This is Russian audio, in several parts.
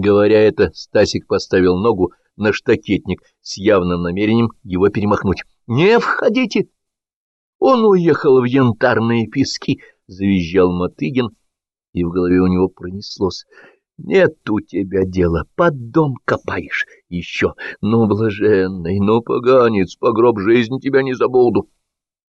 Говоря это, Стасик поставил ногу на штакетник с явным намерением его перемахнуть. — Не входите! Он уехал в янтарные пески, — завизжал Мотыгин, и в голове у него пронеслось. — Нет у тебя дела, под дом копаешь еще. Ну, блаженный, ну, поганец, по гроб жизни тебя не забуду.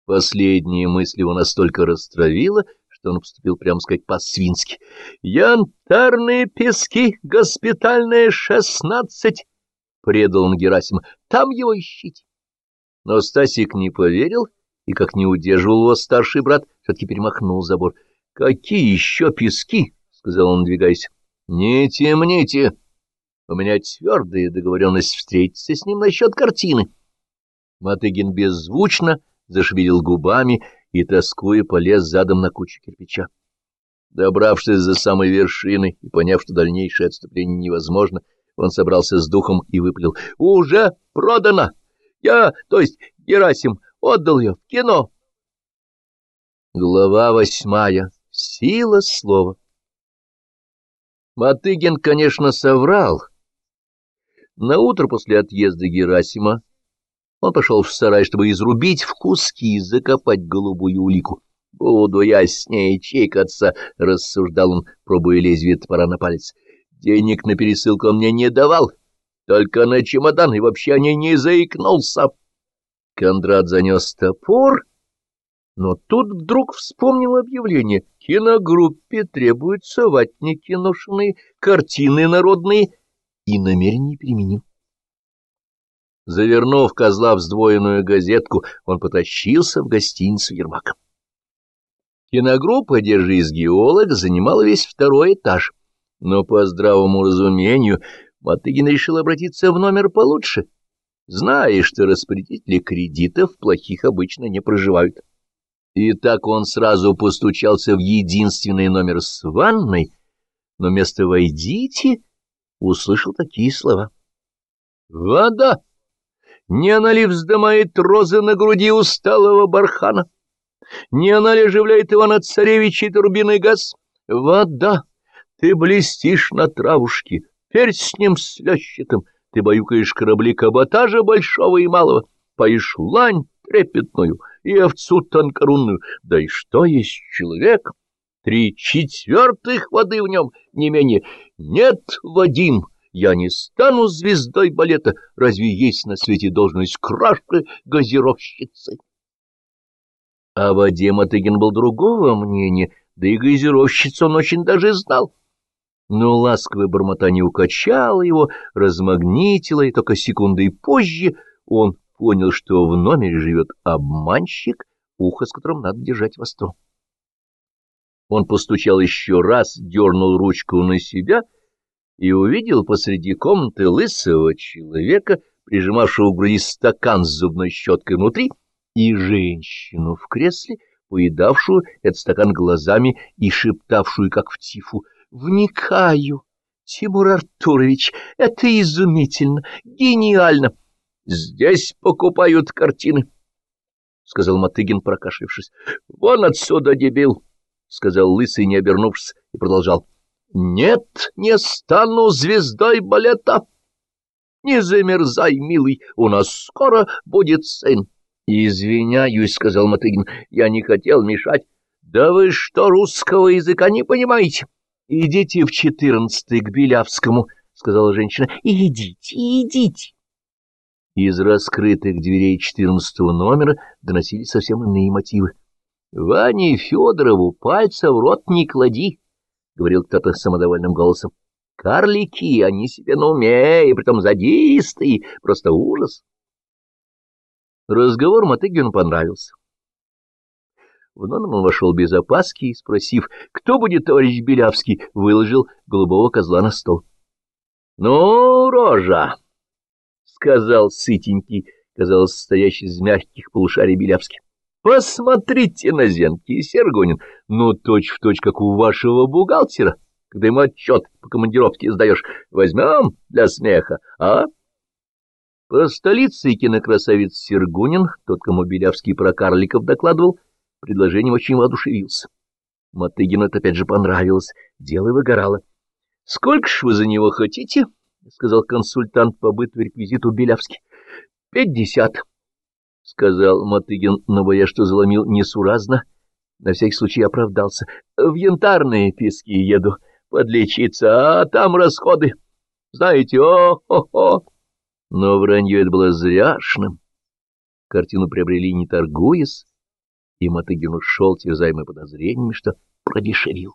Последние мысли его настолько растравило, что он поступил, прямо сказать, по-свински. «Янтарные пески, госпитальная шестнадцать!» — предал он Герасима. «Там его ищите!» Но Стасик не поверил, и, как не удерживал его старший брат, все-таки перемахнул забор. «Какие еще пески?» — сказал он, двигаясь. «Не темните! У меня твердая договоренность встретиться с ним насчет картины». Матыгин беззвучно зашевелил губами и, тоскуя, полез задом на кучу кирпича. Добравшись до самой вершины и поняв, что дальнейшее отступление невозможно, он собрался с духом и выпалил. — Уже продано! Я, то есть Герасим, отдал ее в кино. Глава восьмая. Сила слова. Матыгин, конечно, соврал. На утро после отъезда Герасима он пошел в сарай, чтобы изрубить в куски и закопать голубую улику. «Буду я с ней чекаться», — рассуждал он, пробуя лезвие топора на палец. «Денег на пересылку он мне не давал, только на чемодан, и вообще о ней не заикнулся». Кондрат занес топор, но тут вдруг вспомнил объявление. Киногруппе требуются ватники ношенные, картины народные, и намерение применил. Завернув козла в сдвоенную газетку, он потащился в гостиницу Ермака. Киногруппа «Держись, геолог» занимала весь второй этаж, но по здравому разумению Матыгин решил обратиться в номер получше, зная, что распорядители кредитов плохих обычно не проживают. И так он сразу постучался в единственный номер с ванной, но вместо «войдите» услышал такие слова. «Вода!» Не она ли вздымает розы на груди усталого бархана? Не она ли оживляет Ивана-Царевича и турбиный газ? Вода! Ты блестишь на травушке, перстнем слещатым, ты баюкаешь корабли каботажа большого и малого, поишь лань трепетную и овцу тонкорунную. Да и что есть человек? Три четвертых воды в нем, не менее. Нет, Вадим, — я не стану звездой балета. Разве есть на свете должность краши газировщицы? А Вадим Атыгин был другого мнения, да и газировщицу он очень даже знал. Но ласковое бормотание укачало его, размагнитило, и только секундой позже он понял, что в номере живет обманщик, ухо с которым надо держать востро. Он постучал еще раз, дернул ручку на себя — и увидел посреди комнаты лысого человека, прижимавшего к груди стакан с зубной щеткой внутри, и женщину в кресле, поедавшую этот стакан глазами и шептавшую, как в тифу, «Вникаю, Тимур Артурович, это изумительно, гениально! Здесь покупают картины!» — сказал Матыгин, прокашлившись. — Вон отсюда, дебил! — сказал Лысый, не обернувшись, и продолжал. Нет, не стану звездой балета. Не замерзай, милый, у нас скоро будет сын. Извиняюсь, — сказал Матыгин, — я не хотел мешать. Да вы что, русского языка не понимаете? Идите в четырнадцатый к Белявскому, — сказала женщина. Идите, идите. Из раскрытых дверей четырнадцатого номера доносились совсем иные мотивы. — Ване Федорову пальца в рот не клади, говорил кто-то самодовольным голосом. Карлики, они себе на уме, и притом задистые, просто ужас. Разговор Мотыгину понравился. В номер он вошел без опаски и, спросив, кто будет товарищ Белявский, выложил голубого козла на стол. — Ну, рожа! — сказал сытенький, казалось, состоящий из мягких полушарий Белявский. Посмотрите на Зенки, Сергунин, ну точь-в-точь, точь, как у вашего бухгалтера, когда ему отчет по командировке сдаешь. Возьмем для смеха, а? По столице кинокрасавец Сергунин, тот, кому Белявский про карликов докладывал, предложением очень воодушевился. Мотыгину это опять же понравилось, дело выгорало. — Сколько ж вы за него хотите? — сказал консультант по быту реквизиту Белявский. — Пятьдесят, — сказал Мотыгин, но, боясь, что заломил несуразно, на всякий случай оправдался. — В янтарные пески еду подлечиться, а там расходы. Знаете, о-хо-хо. Но вранье это было зряшным. Картину приобрели не торгуясь, и Мотыгин ушел, терзаемый подозрениями, что продешевил.